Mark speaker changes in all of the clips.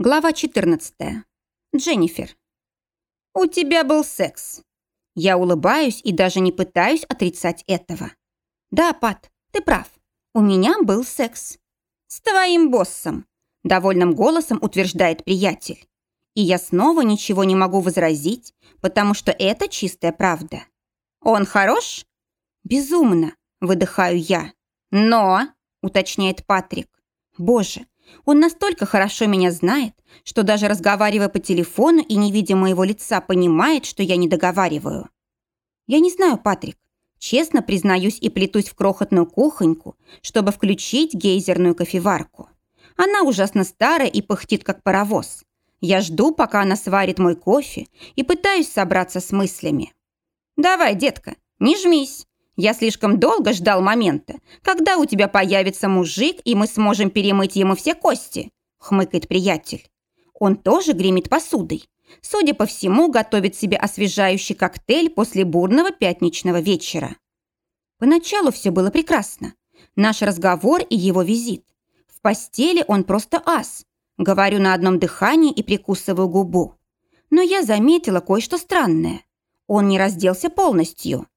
Speaker 1: Глава 14. Дженнифер. «У тебя был секс». Я улыбаюсь и даже не пытаюсь отрицать этого. «Да, Пат, ты прав. У меня был секс. С твоим боссом», – довольным голосом утверждает приятель. И я снова ничего не могу возразить, потому что это чистая правда. «Он хорош?» «Безумно», – выдыхаю я. «Но», – уточняет Патрик. «Боже, он настолько хорошо меня знает, что даже разговаривая по телефону и не видя моего лица, понимает, что я не договариваю. Я не знаю, Патрик. Честно признаюсь и плетусь в крохотную кухоньку, чтобы включить гейзерную кофеварку. Она ужасно старая и пыхтит, как паровоз. Я жду, пока она сварит мой кофе, и пытаюсь собраться с мыслями. «Давай, детка, не жмись. Я слишком долго ждал момента, когда у тебя появится мужик, и мы сможем перемыть ему все кости», — хмыкает приятель. Он тоже гремит посудой. Судя по всему, готовит себе освежающий коктейль после бурного пятничного вечера. Поначалу все было прекрасно. Наш разговор и его визит. В постели он просто ас. Говорю на одном дыхании и прикусываю губу. Но я заметила кое-что странное. Он не разделся полностью.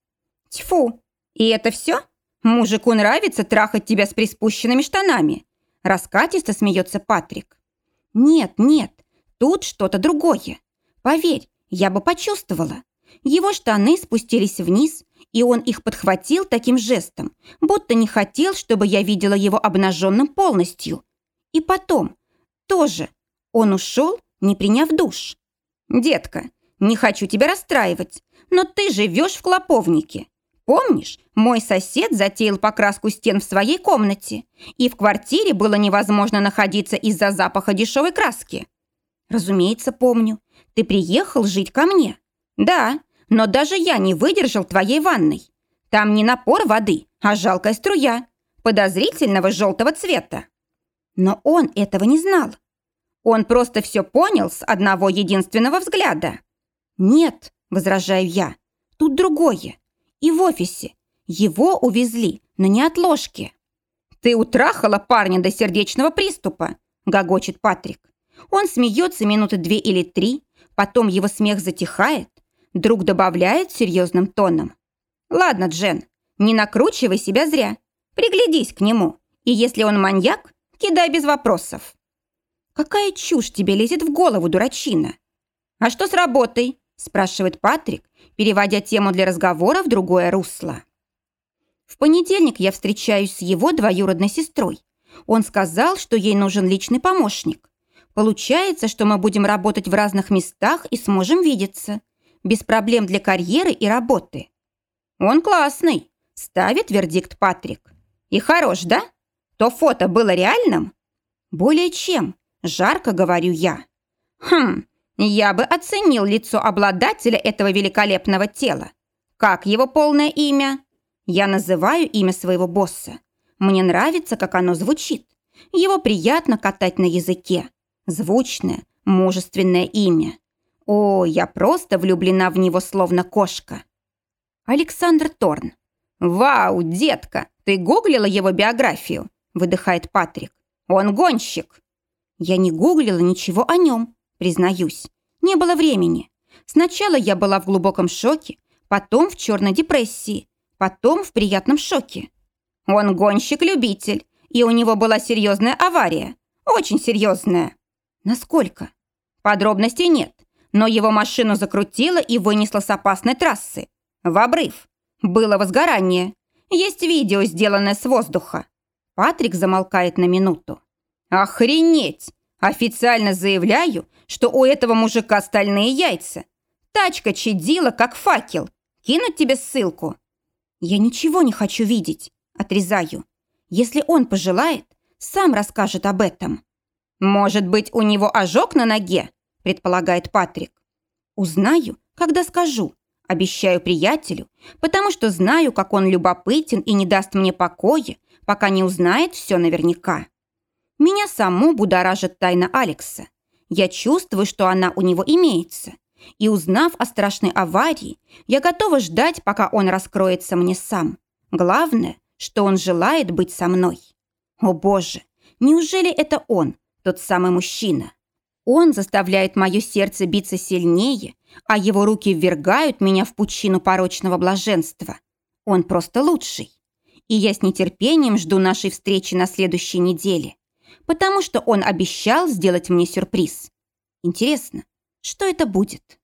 Speaker 1: Тьфу, «И это все? Мужику нравится трахать тебя с приспущенными штанами?» Раскатисто смеется Патрик. «Нет, нет, тут что-то другое. Поверь, я бы почувствовала. Его штаны спустились вниз, и он их подхватил таким жестом, будто не хотел, чтобы я видела его обнаженным полностью. И потом, тоже, он ушел, не приняв душ. «Детка, не хочу тебя расстраивать, но ты живешь в клоповнике. Помнишь, мой сосед затеял покраску стен в своей комнате, и в квартире было невозможно находиться из-за запаха дешевой краски? Разумеется, помню. Ты приехал жить ко мне. Да, но даже я не выдержал твоей ванной. Там не напор воды, а жалкая струя, подозрительного желтого цвета. Но он этого не знал. Он просто все понял с одного единственного взгляда. «Нет», — возражаю я, — «тут другое. И в офисе. Его увезли, но не от ложки. «Ты утрахала парня до сердечного приступа», – гогочет Патрик. Он смеется минуты две или три, потом его смех затихает. Друг добавляет серьезным тоном. «Ладно, Джен, не накручивай себя зря. Приглядись к нему. И если он маньяк, кидай без вопросов». «Какая чушь тебе лезет в голову, дурачина?» «А что с работой?» – спрашивает Патрик, переводя тему для разговора в другое русло. В понедельник я встречаюсь с его двоюродной сестрой. Он сказал, что ей нужен личный помощник. Получается, что мы будем работать в разных местах и сможем видеться. Без проблем для карьеры и работы. Он классный, ставит вердикт Патрик. И хорош, да? То фото было реальным? Более чем, жарко говорю я. Хм, я бы оценил лицо обладателя этого великолепного тела. Как его полное имя? Я называю имя своего босса. Мне нравится, как оно звучит. Его приятно катать на языке. Звучное, мужественное имя. О, я просто влюблена в него, словно кошка. Александр Торн. «Вау, детка, ты гуглила его биографию?» выдыхает Патрик. «Он гонщик». Я не гуглила ничего о нем признаюсь. Не было времени. Сначала я была в глубоком шоке, потом в черной депрессии, потом в приятном шоке. Он гонщик-любитель, и у него была серьезная авария. Очень серьезная. Насколько? Подробностей нет, но его машину закрутило и вынесло с опасной трассы. В обрыв. Было возгорание. Есть видео, сделанное с воздуха. Патрик замолкает на минуту. «Охренеть! Официально заявляю, что у этого мужика стальные яйца. Тачка чадила, как факел. Кинуть тебе ссылку?» «Я ничего не хочу видеть», — отрезаю. «Если он пожелает, сам расскажет об этом». «Может быть, у него ожог на ноге?» — предполагает Патрик. «Узнаю, когда скажу», — обещаю приятелю, потому что знаю, как он любопытен и не даст мне покоя, пока не узнает все наверняка. Меня саму будоражит тайна Алекса. Я чувствую, что она у него имеется. И узнав о страшной аварии, я готова ждать, пока он раскроется мне сам. Главное, что он желает быть со мной. О боже, неужели это он, тот самый мужчина? Он заставляет мое сердце биться сильнее, а его руки ввергают меня в пучину порочного блаженства. Он просто лучший. И я с нетерпением жду нашей встречи на следующей неделе потому что он обещал сделать мне сюрприз. Интересно, что это будет?»